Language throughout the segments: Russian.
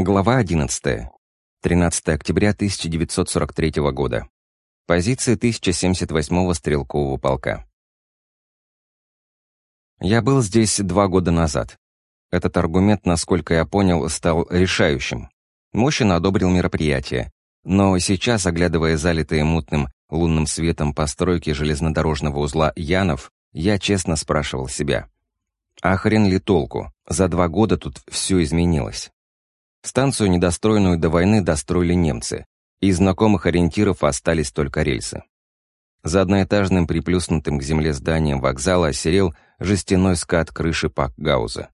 Глава 11. 13 октября 1943 года. Позиция 1078-го стрелкового полка. Я был здесь два года назад. Этот аргумент, насколько я понял, стал решающим. Мощно одобрил мероприятие. Но сейчас, оглядывая залитые мутным лунным светом постройки железнодорожного узла Янов, я честно спрашивал себя. А хрен ли толку? За два года тут все изменилось. Станцию, недостроенную до войны, достроили немцы. Из знакомых ориентиров остались только рельсы. За одноэтажным приплюснутым к земле зданием вокзала осерел жестяной скат крыши Пакгауза.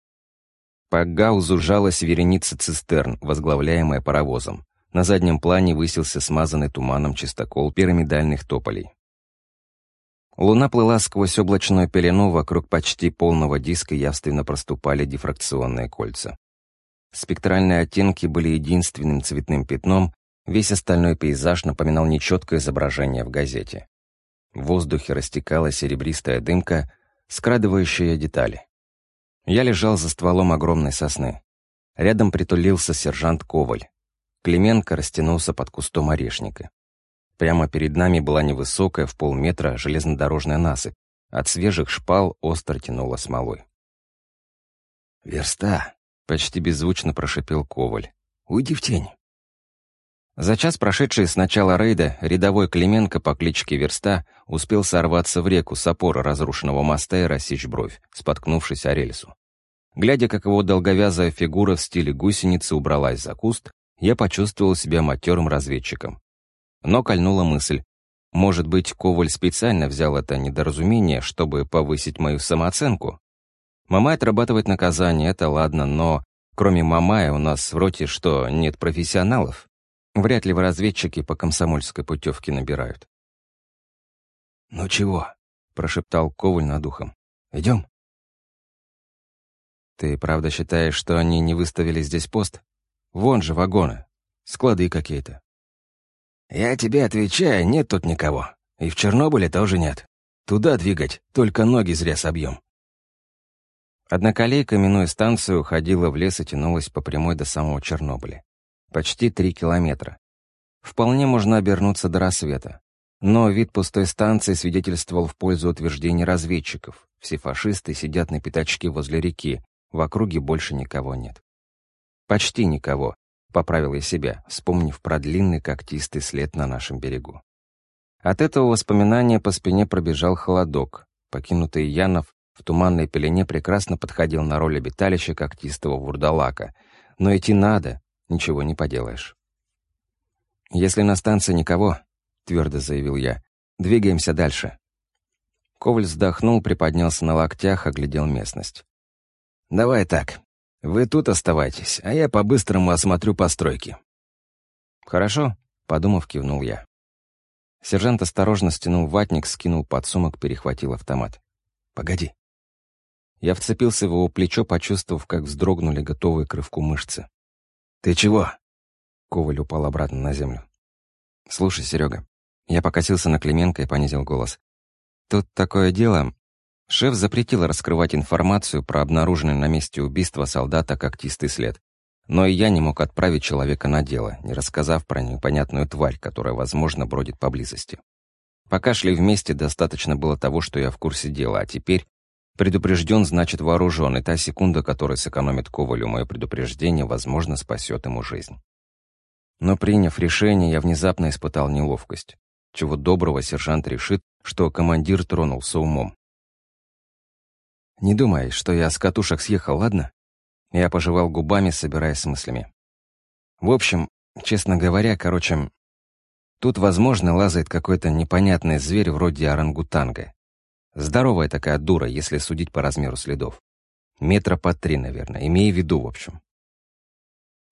Пакгаузу жалась вереница цистерн, возглавляемая паровозом. На заднем плане высился смазанный туманом чистокол пирамидальных тополей. Луна плыла сквозь облачную пелену, вокруг почти полного диска явственно проступали дифракционные кольца. Спектральные оттенки были единственным цветным пятном, весь остальной пейзаж напоминал нечеткое изображение в газете. В воздухе растекалась серебристая дымка, скрадывающая детали. Я лежал за стволом огромной сосны. Рядом притулился сержант Коваль. Клименко растянулся под кустом орешника. Прямо перед нами была невысокая, в полметра, железнодорожная насыпь. От свежих шпал остро тянуло смолой. «Верста!» Почти беззвучно прошипел Коваль. «Уйди в тень». За час, прошедший с начала рейда, рядовой Клименко по кличке Верста успел сорваться в реку с опоры разрушенного моста и рассечь бровь, споткнувшись о рельсу. Глядя, как его долговязая фигура в стиле гусеницы убралась за куст, я почувствовал себя матерым разведчиком. Но кольнула мысль. Может быть, Коваль специально взял это недоразумение, чтобы повысить мою самооценку? Мамай отрабатывает наказание, это ладно, но кроме Мамая у нас в роте что, нет профессионалов? Вряд ли в разведчики по комсомольской путевке набирают. «Ну чего?» — прошептал Коваль над ухом. «Идем?» «Ты правда считаешь, что они не выставили здесь пост? Вон же вагоны, склады какие-то». «Я тебе отвечаю, нет тут никого. И в Чернобыле тоже нет. Туда двигать, только ноги зря собьем. Одноколейка, минуя станцию, ходила в лес и тянулась по прямой до самого Чернобыля. Почти три километра. Вполне можно обернуться до рассвета. Но вид пустой станции свидетельствовал в пользу утверждений разведчиков. Все фашисты сидят на пятачке возле реки, в округе больше никого нет. Почти никого, поправил я себя, вспомнив про длинный когтистый след на нашем берегу. От этого воспоминания по спине пробежал холодок. Покинутый Янов в туманной пелене прекрасно подходил на роль обиталища когтистого вурдалака. Но идти надо, ничего не поделаешь. «Если на станции никого», — твердо заявил я, — «двигаемся дальше». Коваль вздохнул, приподнялся на локтях, оглядел местность. «Давай так. Вы тут оставайтесь, а я по-быстрому осмотрю постройки». «Хорошо», — подумав, кивнул я. Сержант осторожно стянул ватник, скинул под сумок, перехватил автомат. «Погоди». Я вцепился в его плечо, почувствовав, как вздрогнули готовые к рывку мышцы. «Ты чего?» Коваль упал обратно на землю. «Слушай, Серега». Я покосился на Клименко и понизил голос. «Тут такое дело. Шеф запретил раскрывать информацию про обнаруженный на месте убийства солдата когтистый след. Но и я не мог отправить человека на дело, не рассказав про непонятную тварь, которая, возможно, бродит поблизости. Пока шли вместе, достаточно было того, что я в курсе дела, а теперь Предупрежден, значит вооружен, и та секунда, которая сэкономит Ковалю мое предупреждение, возможно, спасет ему жизнь. Но приняв решение, я внезапно испытал неловкость. Чего доброго сержант решит, что командир тронулся умом. «Не думай, что я с катушек съехал, ладно?» Я пожевал губами, собираясь с мыслями. В общем, честно говоря, короче, тут, возможно, лазает какой-то непонятный зверь вроде орангутанга. Здоровая такая дура, если судить по размеру следов. Метра по три, наверное, имея в виду, в общем.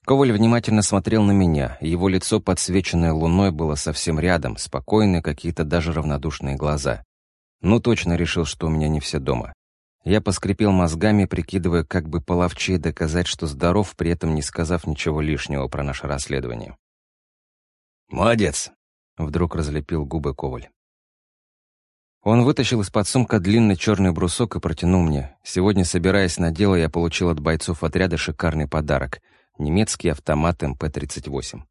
Коваль внимательно смотрел на меня, его лицо, подсвеченное луной, было совсем рядом, спокойные, какие-то даже равнодушные глаза. Ну, точно решил, что у меня не все дома. Я поскрипел мозгами, прикидывая, как бы половчее доказать, что здоров, при этом не сказав ничего лишнего про наше расследование. «Молодец!» — вдруг разлепил губы Коваль. Он вытащил из-под сумка длинный черный брусок и протянул мне. Сегодня, собираясь на дело, я получил от бойцов отряда шикарный подарок. немецкий автомат МП-38.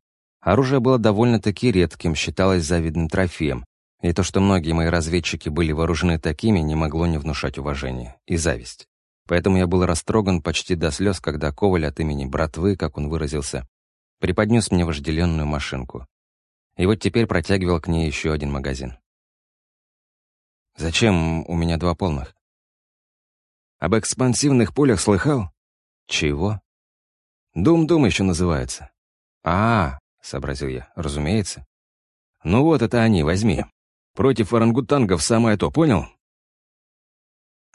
Оружие было довольно-таки редким, считалось завидным трофеем, и то, что многие мои разведчики были вооружены такими, не могло не внушать уважения и зависть. Поэтому я был растроган почти до слез, когда Коваль от имени братвы, как он выразился, преподнес мне вожделенную машинку. И вот теперь протягивал к ней еще один магазин. «Зачем у меня два полных?» «Об экспансивных пулях слыхал?» «Чего?» «Дум-дум еще называется». «А, — сообразил я, — разумеется». «Ну вот это они, возьми. Против орангутангов самое то, понял?»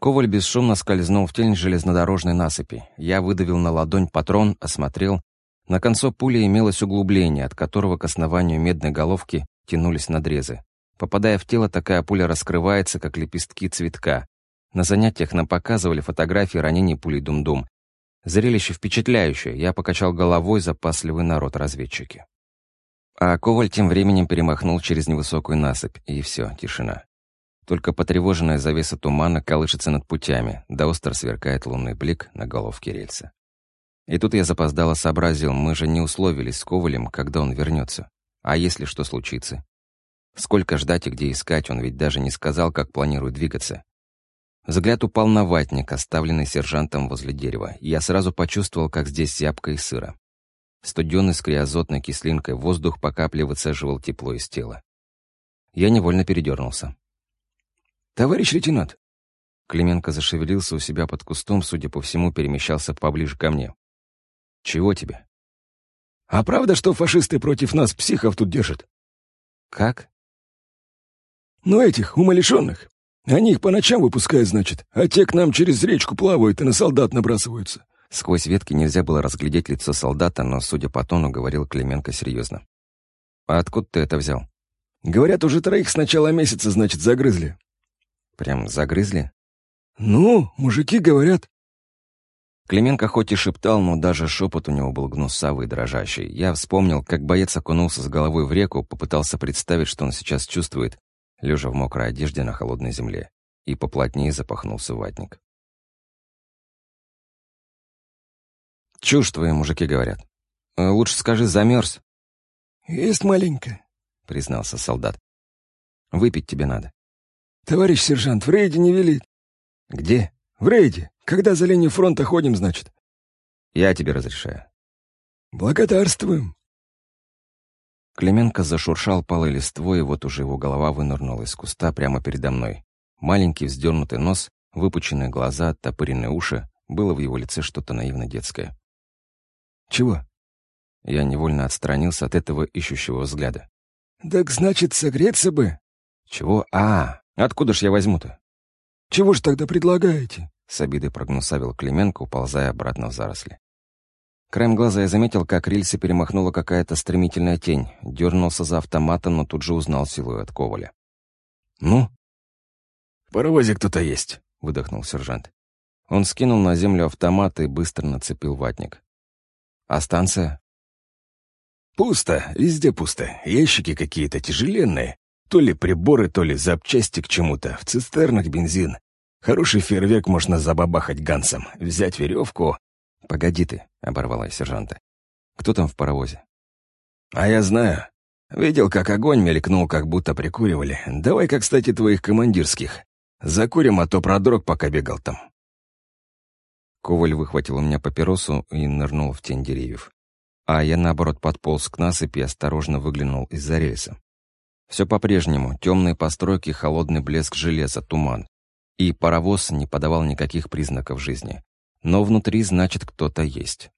Коваль бесшумно скользнул в тень железнодорожной насыпи. Я выдавил на ладонь патрон, осмотрел. На конце пули имелось углубление, от которого к основанию медной головки тянулись надрезы. Попадая в тело, такая пуля раскрывается, как лепестки цветка. На занятиях нам показывали фотографии ранений пулей Дум-Дум. Зрелище впечатляющее, я покачал головой запасливый народ-разведчики. А Коваль тем временем перемахнул через невысокую насыпь, и все, тишина. Только потревоженная завеса тумана колышется над путями, да остро сверкает лунный блик на головке рельса. И тут я запоздало сообразил, мы же не условились с Ковалем, когда он вернется. А если что случится? Сколько ждать и где искать, он ведь даже не сказал, как планирует двигаться. Взгляд упал на ватник, оставленный сержантом возле дерева, и я сразу почувствовал, как здесь зябко и сыро. Студенный с криозотной кислинкой воздух по капле выцеживал тепло из тела. Я невольно передернулся. «Товарищ лейтенант!» Клименко зашевелился у себя под кустом, судя по всему, перемещался поближе ко мне. «Чего тебе?» «А правда, что фашисты против нас психов тут держат?» «Как?» «Ну, этих, умалишенных. Они их по ночам выпускают, значит, а те к нам через речку плавают и на солдат набрасываются». Сквозь ветки нельзя было разглядеть лицо солдата, но, судя по тону, говорил Клименко серьезно. «А откуда ты это взял?» «Говорят, уже троих с начала месяца, значит, загрызли». «Прям загрызли?» «Ну, мужики говорят». Клименко хоть и шептал, но даже шепот у него был гнусавый и дрожащий. Я вспомнил, как боец окунулся с головой в реку, попытался представить, что он сейчас чувствует, лежа в мокрой одежде на холодной земле, и поплотнее запахнулся ватник. «Чушь твои мужики говорят. Э, лучше скажи, замерз». «Есть маленько», — признался солдат. «Выпить тебе надо». «Товарищ сержант, в рейде не велит». «Где?» «В рейде. Когда за линию фронта ходим, значит». «Я тебе разрешаю». «Благодарствуем». Клименко зашуршал палой листвой, и вот уже его голова вынырнула из куста прямо передо мной. Маленький вздернутый нос, выпученные глаза, оттопыренные уши. Было в его лице что-то наивно детское. «Чего?» Я невольно отстранился от этого ищущего взгляда. «Так значит, согреться бы?» «Чего? А, откуда ж я возьму-то?» «Чего ж тогда предлагаете?» С обидой прогнусавил Клименко, уползая обратно в заросли. Краем глаза я заметил, как рельсы перемахнула какая-то стремительная тень. Дернулся за автоматом, но тут же узнал силуэт Коваля. «Ну?» «В паровозе кто-то есть», — выдохнул сержант. Он скинул на землю автомат и быстро нацепил ватник. «А станция?» «Пусто, везде пусто. Ящики какие-то тяжеленные. То ли приборы, то ли запчасти к чему-то. В цистернах бензин. Хороший фейерверк можно забабахать гансом. Взять веревку, «Погоди ты», — оборвала сержанта. «Кто там в паровозе?» «А я знаю. Видел, как огонь мелькнул, как будто прикуривали. Давай-ка, кстати, твоих командирских. Закурим, а то продрог, пока бегал там». Коваль выхватил у меня папиросу и нырнул в тень деревьев. А я, наоборот, подполз к насыпи и осторожно выглянул из-за рельса. Все по-прежнему, темные постройки, холодный блеск железа, туман. И паровоз не подавал никаких признаков жизни но внутри, значит, кто-то есть.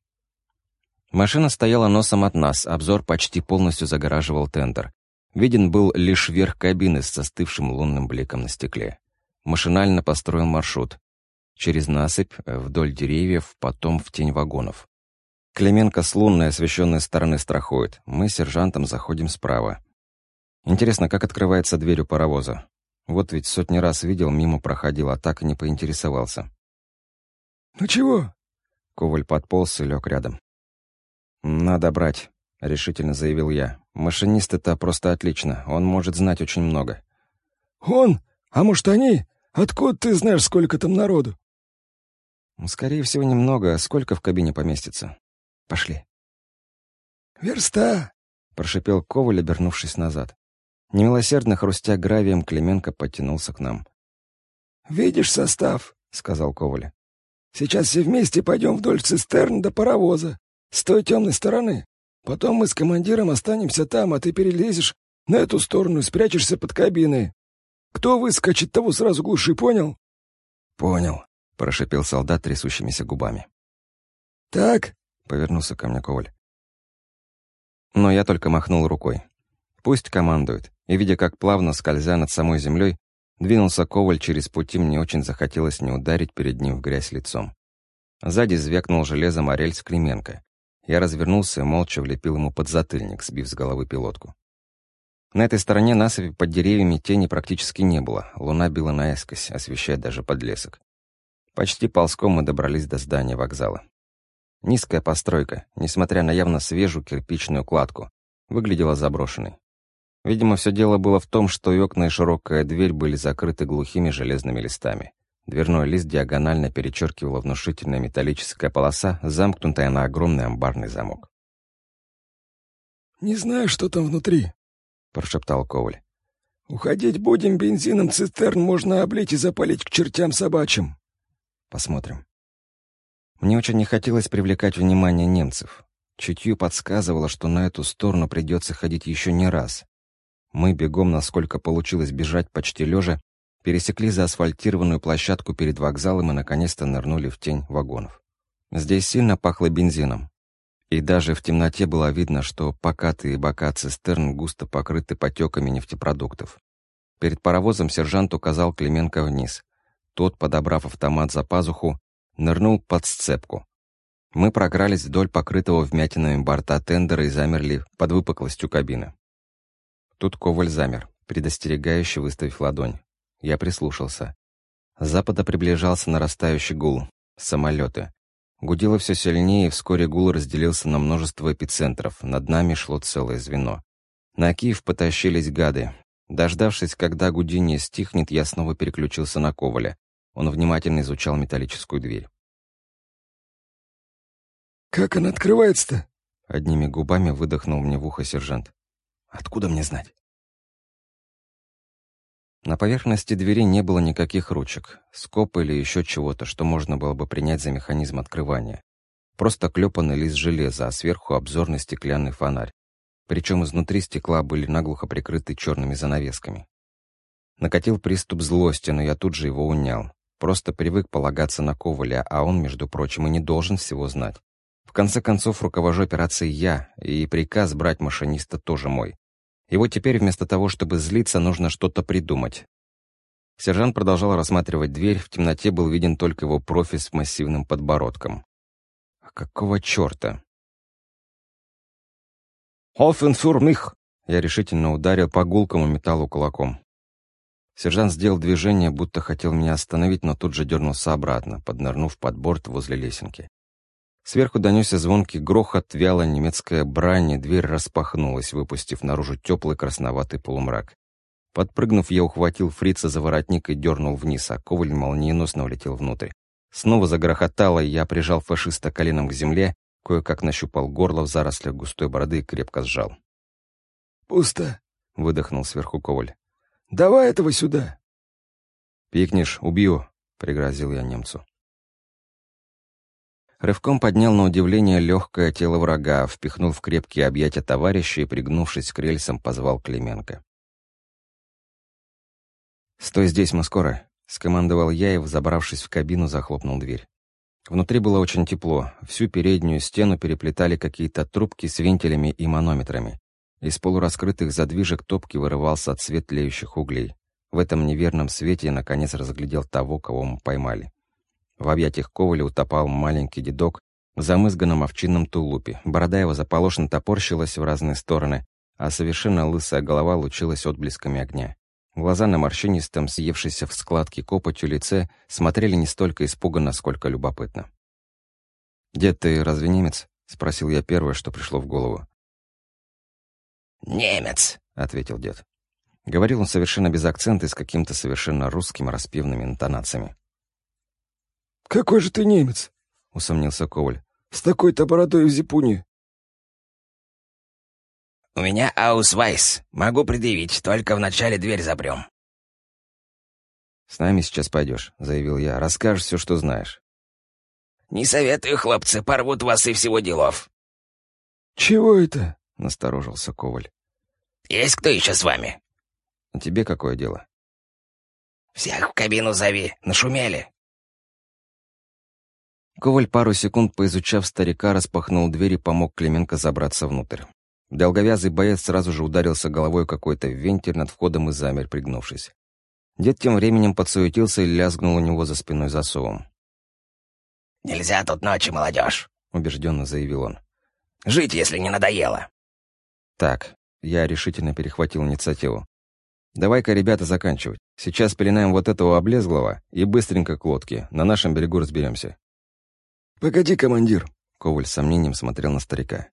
Машина стояла носом от нас, обзор почти полностью загораживал тендер. Виден был лишь верх кабины с застывшим лунным бликом на стекле. Машинально построил маршрут. Через насыпь, вдоль деревьев, потом в тень вагонов. Клименко с лунной освещенной стороны страхует. Мы с сержантом заходим справа. Интересно, как открывается дверь у паровоза. Вот ведь сотни раз видел, мимо проходил, а так и не поинтересовался. «Ну чего?» Коваль подполз и лег рядом. «Надо брать», — решительно заявил я. «Машинист это просто отлично. Он может знать очень много». «Он? А может, они? Откуда ты знаешь, сколько там народу?» «Скорее всего, немного. Сколько в кабине поместится?» Пошли. «Верста!» — прошипел Коваль, обернувшись назад. Немилосердно хрустя гравием, Клименко подтянулся к нам. «Видишь состав?» — сказал Коваль. «Сейчас все вместе пойдем вдоль цистерн до паровоза, с той темной стороны. Потом мы с командиром останемся там, а ты перелезешь на эту сторону и спрячешься под кабиной. Кто выскочит, того сразу глуши, понял?» «Понял», — прошипел солдат трясущимися губами. «Так?» — повернулся ко мне Коваль. Но я только махнул рукой. Пусть командует. И, видя, как плавно, скользя над самой землей, двинулся Коваль через пути, мне очень захотелось не ударить перед ним в грязь лицом. Сзади звякнул железом орельс Клименко. Я развернулся и молча влепил ему под затыльник, сбив с головы пилотку. На этой стороне насыпи под деревьями тени практически не было, луна била наискось, освещая даже подлесок. Почти ползком мы добрались до здания вокзала. Низкая постройка, несмотря на явно свежую кирпичную кладку, выглядела заброшенной. Видимо, все дело было в том, что и окна и широкая дверь были закрыты глухими железными листами. Дверной лист диагонально перечеркивала внушительная металлическая полоса, замкнутая на огромный амбарный замок. «Не знаю, что там внутри», — прошептал Коваль. «Уходить будем, бензином цистерн можно облить и запалить к чертям собачьим». «Посмотрим». Мне очень не хотелось привлекать внимание немцев. Чутью подсказывало, что на эту сторону придется ходить еще не раз. Мы бегом, насколько получилось бежать почти лежа, пересекли заасфальтированную площадку перед вокзалом и наконец-то нырнули в тень вагонов. Здесь сильно пахло бензином. И даже в темноте было видно, что покатые бока цистерн густо покрыты потеками нефтепродуктов. Перед паровозом сержант указал Клименко вниз. Тот, подобрав автомат за пазуху, нырнул под сцепку. Мы прокрались вдоль покрытого вмятинами борта тендера и замерли под выпуклостью кабины. Тут Коваль замер, предостерегающе выставив ладонь. Я прислушался. С запада приближался нарастающий гул. Самолеты. Гудело все сильнее, и вскоре гул разделился на множество эпицентров. Над нами шло целое звено. На Киев потащились гады. Дождавшись, когда гудение стихнет, я снова переключился на Коваля. Он внимательно изучал металлическую дверь. «Как она открывается-то?» Одними губами выдохнул мне в ухо сержант. «Откуда мне знать?» На поверхности двери не было никаких ручек, скоб или еще чего-то, что можно было бы принять за механизм открывания. Просто клепанный лист железа, а сверху обзорный стеклянный фонарь. Причем изнутри стекла были наглухо прикрыты черными занавесками. Накатил приступ злости, но я тут же его унял. Просто привык полагаться на Коваля, а он, между прочим, и не должен всего знать. В конце концов, руковожу операцией я, и приказ брать машиниста тоже мой. И вот теперь вместо того, чтобы злиться, нужно что-то придумать. Сержант продолжал рассматривать дверь, в темноте был виден только его профиль с массивным подбородком. А какого черта? «Офен фюр мих!» Я решительно ударил по гулкому металлу кулаком. Сержант сделал движение, будто хотел меня остановить, но тут же дернулся обратно, поднырнув под борт возле лесенки. Сверху донесся звонкий грохот, вялая немецкая брань, и дверь распахнулась, выпустив наружу теплый красноватый полумрак. Подпрыгнув, я ухватил фрица за воротник и дернул вниз, а коваль молниеносно влетел внутрь. Снова загрохотало, и я прижал фашиста коленом к земле, кое-как нащупал горло в зарослях густой бороды и крепко сжал. «Пусто», — выдохнул сверху коваль. Давай этого сюда!» «Пикнешь, убью!» — пригрозил я немцу. Рывком поднял на удивление легкое тело врага, впихнул в крепкие объятия товарища и, пригнувшись к рельсам, позвал Клименко. «Стой здесь, мы скоро!» — скомандовал я и, взобравшись в кабину, захлопнул дверь. Внутри было очень тепло, всю переднюю стену переплетали какие-то трубки с вентилями и манометрами. Из полураскрытых задвижек топки вырывался от свет углей. В этом неверном свете я наконец разглядел того, кого мы поймали. В объятиях Коваля утопал маленький дедок в замызганном овчинном тулупе. Борода его заполошно топорщилась в разные стороны, а совершенно лысая голова лучилась отблесками огня. Глаза на морщинистом, съевшейся в складке копотью лице, смотрели не столько испуганно, сколько любопытно. «Дед, ты разве немец?» — спросил я первое, что пришло в голову. «Немец», — ответил дед. Говорил он совершенно без акцента и с каким-то совершенно русскими распевными интонациями. «Какой же ты немец?» — усомнился Коваль. с такой-то бородой в зипуне?» «У меня аусвайс. Могу предъявить, только вначале дверь запрем». «С нами сейчас пойдешь», — заявил я. «Расскажешь все, что знаешь». «Не советую, хлопцы, порвут вас и всего делов». «Чего это?» — насторожился Коваль. «Есть кто еще с вами?» «А тебе какое дело?» «Всех в кабину зови, нашумели». Коваль, пару секунд поизучав старика, распахнул дверь и помог Клименко забраться внутрь. Долговязый боец сразу же ударился головой какой-то вентиль над входом и замер, пригнувшись. Дед тем временем подсуетился и лязгнул у него за спиной засовом. «Нельзя тут ночи, молодежь», — убежденно заявил он. «Жить, если не надоело». «Так», — я решительно перехватил инициативу. «Давай-ка, ребята, заканчивать. Сейчас пеленаем вот этого облезглого и быстренько к лодке. На нашем берегу разберемся». «Погоди, командир», — Коваль с сомнением смотрел на старика.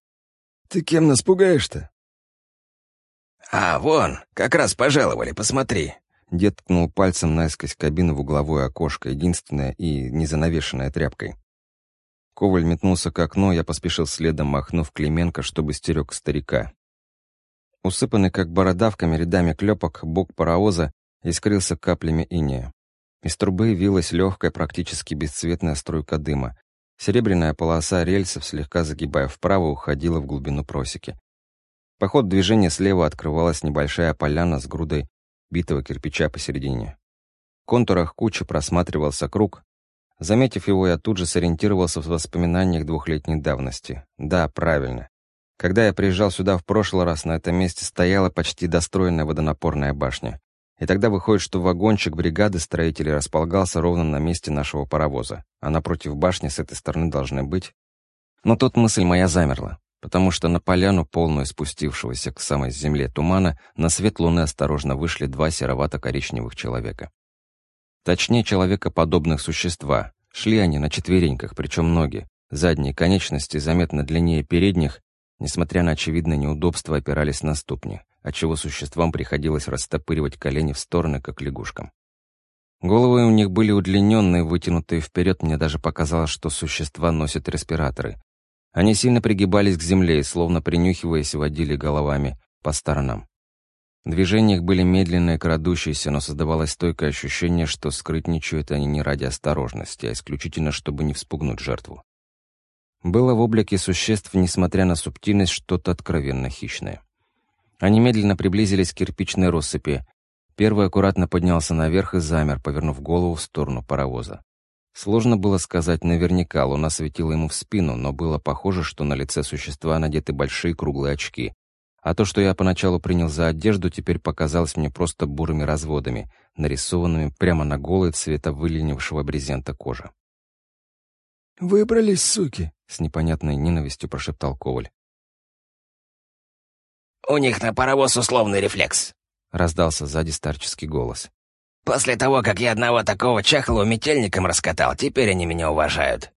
«Ты кем нас пугаешь-то?» «А, вон, как раз пожаловали, посмотри», Дед ткнул пальцем наискось кабины в угловое окошко, единственное и незанавешенное тряпкой. Коваль метнулся к окну, я поспешил следом, махнув Клименко, чтобы стерег старика. Усыпанный как бородавками рядами клепок, бок паровоза искрился каплями инея. Из трубы вилась легкая, практически бесцветная струйка дыма. Серебряная полоса рельсов, слегка загибая вправо, уходила в глубину просеки. По ходу движения слева открывалась небольшая поляна с грудой битого кирпича посередине. В контурах кучи просматривался круг. Заметив его, я тут же сориентировался в воспоминаниях двухлетней давности. Да, правильно. Когда я приезжал сюда в прошлый раз, на этом месте стояла почти достроенная водонапорная башня. И тогда выходит, что вагончик бригады строителей располагался ровно на месте нашего паровоза, а напротив башни с этой стороны должны быть. Но тут мысль моя замерла потому что на поляну, полную спустившегося к самой земле тумана, на свет луны осторожно вышли два серовато-коричневых человека. Точнее, человекоподобных существа. Шли они на четвереньках, причем ноги. Задние конечности, заметно длиннее передних, несмотря на очевидное неудобство, опирались на ступни, отчего существам приходилось растопыривать колени в стороны, как лягушкам. Головы у них были удлиненные, вытянутые вперед, мне даже показалось, что существа носят респираторы, они сильно пригибались к земле и, словно принюхиваясь, водили головами по сторонам. Движения их были медленные, крадущиеся, но создавалось стойкое ощущение, что скрытничают они не ради осторожности, а исключительно, чтобы не вспугнуть жертву. Было в облике существ, несмотря на субтильность, что-то откровенно хищное. Они медленно приблизились к кирпичной россыпи. Первый аккуратно поднялся наверх и замер, повернув голову в сторону паровоза. Сложно было сказать наверняка, луна светила ему в спину, но было похоже, что на лице существа надеты большие круглые очки. А то, что я поначалу принял за одежду, теперь показалось мне просто бурыми разводами, нарисованными прямо на голой цвета выленившего брезента кожи. «Выбрались, суки!» — с непонятной ненавистью прошептал Коваль. «У них на паровоз условный рефлекс», — раздался сзади старческий голос. После того, как я одного такого чахлого метельником раскатал, теперь они меня уважают.